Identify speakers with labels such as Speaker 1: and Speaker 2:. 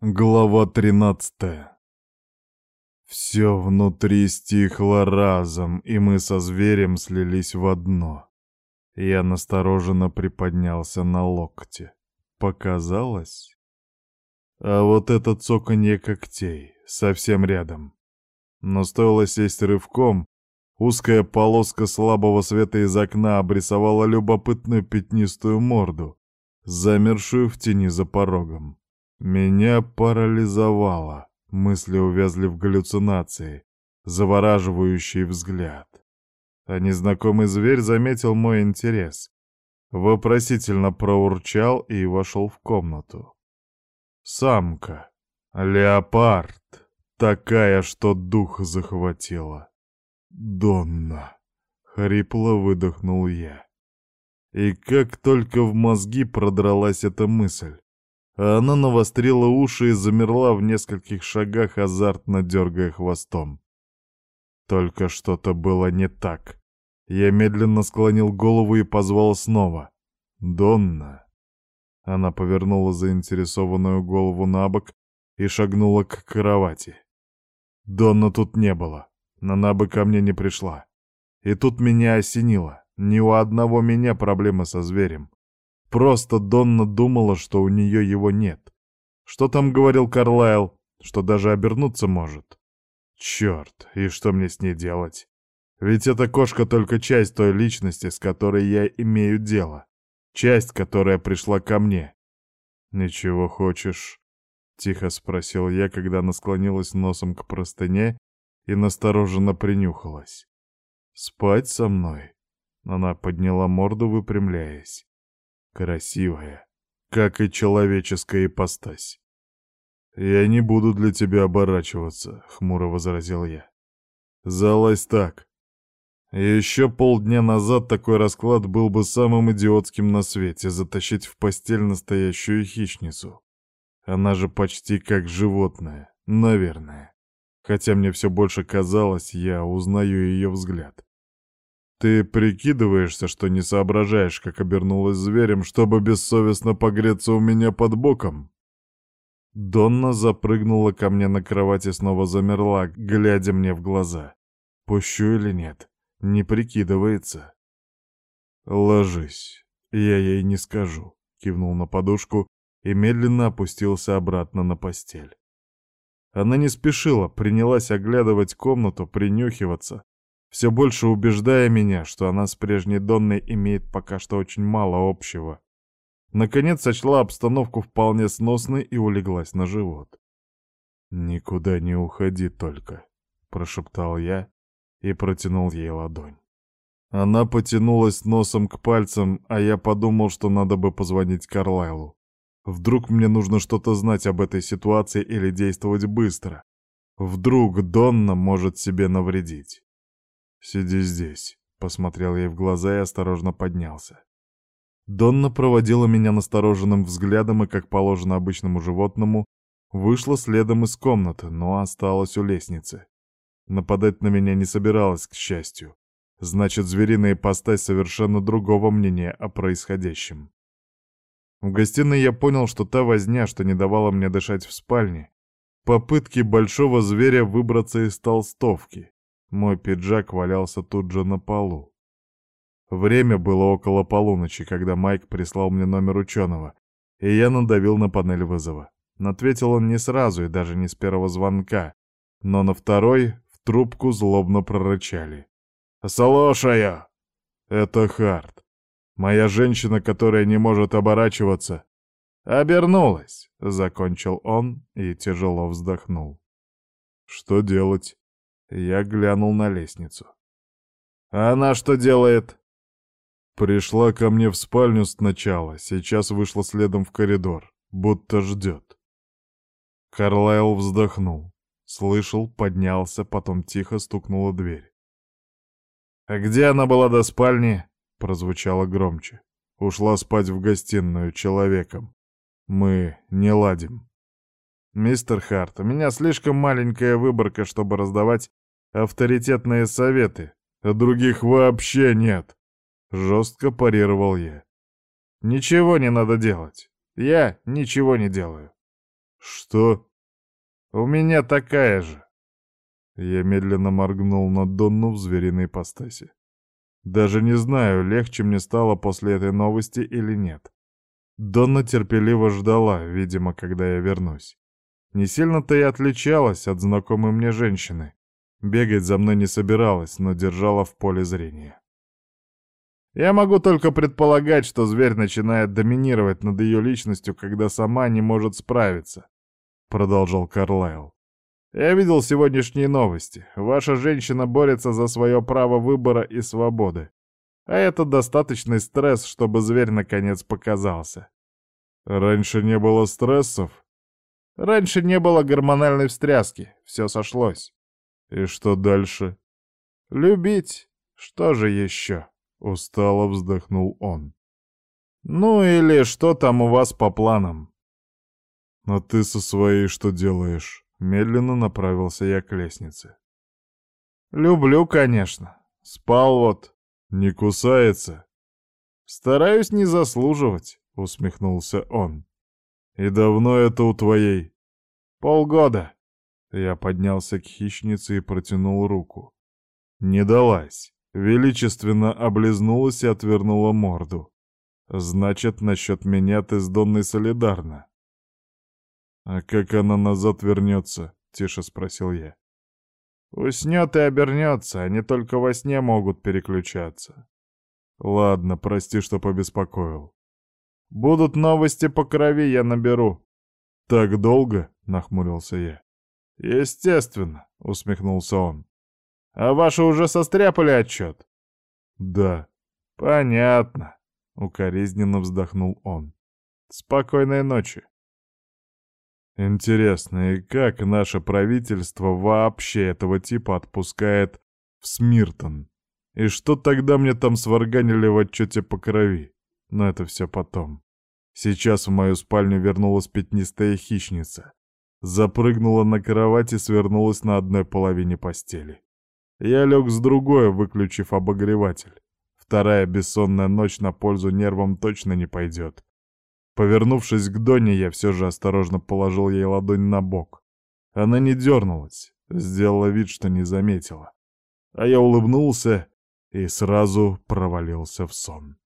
Speaker 1: Глава 13 Все внутри стихло разом, и мы со зверем слились в одно. Я настороженно приподнялся на локте. Показалось? А вот это цоканье когтей, совсем рядом. Но стоило сесть рывком, узкая полоска слабого света из окна обрисовала любопытную пятнистую морду, замершую в тени за порогом. Меня парализовало. Мысли увязли в галлюцинации, завораживающий взгляд. А незнакомый зверь заметил мой интерес. Вопросительно проурчал и вошел в комнату. Самка. Леопард. Такая, что дух захватила. Донна. Хрипло выдохнул я. И как только в мозги продралась эта мысль, а она навострила уши и замерла в нескольких шагах, азартно дергая хвостом. Только что-то было не так. Я медленно склонил голову и позвал снова. «Донна!» Она повернула заинтересованную голову на бок и шагнула к кровати. Донна тут не было. Она бы ко мне не пришла. И тут меня осенило. Ни у одного меня проблемы со зверем. Просто Донна думала, что у нее его нет. Что там говорил Карлайл? Что даже обернуться может. Черт, и что мне с ней делать? Ведь эта кошка только часть той личности, с которой я имею дело. Часть, которая пришла ко мне. «Ничего хочешь?» — тихо спросил я, когда она склонилась носом к простыне и настороженно принюхалась. «Спать со мной?» Она подняла морду, выпрямляясь красивая, как и человеческая ипостась. «Я не буду для тебя оборачиваться», — хмуро возразил я. «Залазь так. Еще полдня назад такой расклад был бы самым идиотским на свете — затащить в постель настоящую хищницу. Она же почти как животное, наверное. Хотя мне все больше казалось, я узнаю ее взгляд. Ты прикидываешься, что не соображаешь, как обернулась зверем, чтобы бессовестно погреться у меня под боком?» Донна запрыгнула ко мне на кровать и снова замерла, глядя мне в глаза. Пущу или нет? Не прикидывается. «Ложись, я ей не скажу», — кивнул на подушку и медленно опустился обратно на постель. Она не спешила, принялась оглядывать комнату, принюхиваться, все больше убеждая меня, что она с прежней Донной имеет пока что очень мало общего. Наконец сочла обстановку вполне сносной и улеглась на живот. «Никуда не уходи только», — прошептал я и протянул ей ладонь. Она потянулась носом к пальцам, а я подумал, что надо бы позвонить Карлайлу. Вдруг мне нужно что-то знать об этой ситуации или действовать быстро. Вдруг Донна может себе навредить. «Сиди здесь», — посмотрел ей в глаза и осторожно поднялся. Донна проводила меня настороженным взглядом и, как положено обычному животному, вышла следом из комнаты, но осталась у лестницы. Нападать на меня не собиралась, к счастью. Значит, звериная ипостась совершенно другого мнения о происходящем. В гостиной я понял, что та возня, что не давала мне дышать в спальне, попытки большого зверя выбраться из толстовки. Мой пиджак валялся тут же на полу. Время было около полуночи, когда Майк прислал мне номер ученого, и я надавил на панель вызова. Ответил он не сразу и даже не с первого звонка, но на второй в трубку злобно прорычали. «Слушаю!» «Это Харт. Моя женщина, которая не может оборачиваться...» «Обернулась!» — закончил он и тяжело вздохнул. «Что делать?» Я глянул на лестницу. «А она что делает?» Пришла ко мне в спальню сначала, сейчас вышла следом в коридор, будто ждет. Карлайл вздохнул. Слышал, поднялся, потом тихо стукнула дверь. «А где она была до спальни?» — прозвучало громче. Ушла спать в гостиную человеком. Мы не ладим. «Мистер Харт, у меня слишком маленькая выборка, чтобы раздавать авторитетные советы, а других вообще нет», — жестко парировал я. «Ничего не надо делать. Я ничего не делаю». «Что?» «У меня такая же». Я медленно моргнул на Донну в звериной ипостаси. Даже не знаю, легче мне стало после этой новости или нет. Донна терпеливо ждала, видимо, когда я вернусь. Не сильно-то и отличалась от знакомой мне женщины. Бегать за мной не собиралась, но держала в поле зрения. Я могу только предполагать, что зверь начинает доминировать над ее личностью, когда сама не может справиться, — продолжил Карлайл. Я видел сегодняшние новости. Ваша женщина борется за свое право выбора и свободы. А это достаточный стресс, чтобы зверь наконец показался. Раньше не было стрессов? Раньше не было гормональной встряски. Все сошлось. И что дальше? Любить. Что же еще? Устало вздохнул он. Ну или что там у вас по планам? А ты со своей что делаешь? Медленно направился я к лестнице. Люблю, конечно. Спал вот. Не кусается. Стараюсь не заслуживать, усмехнулся он. И давно это у твоей? Полгода. Я поднялся к хищнице и протянул руку. Не далась. Величественно облизнулась и отвернула морду. Значит, насчет меня ты с Донной солидарна. А как она назад вернется? Тише спросил я. Уснет и обернется, они только во сне могут переключаться. Ладно, прости, что побеспокоил. Будут новости по крови, я наберу. Так долго? Нахмурился я. Естественно, усмехнулся он. А ваши уже состряпали отчет? Да. Понятно. Укоризненно вздохнул он. Спокойной ночи. Интересно, и как наше правительство вообще этого типа отпускает в Смиртон? И что тогда мне там сварганили в отчете по крови? Но это все потом. Сейчас в мою спальню вернулась пятнистая хищница. Запрыгнула на кровать и свернулась на одной половине постели. Я лег с другой, выключив обогреватель. Вторая бессонная ночь на пользу нервам точно не пойдет. Повернувшись к Доне, я все же осторожно положил ей ладонь на бок. Она не дернулась, сделала вид, что не заметила. А я улыбнулся и сразу провалился в сон.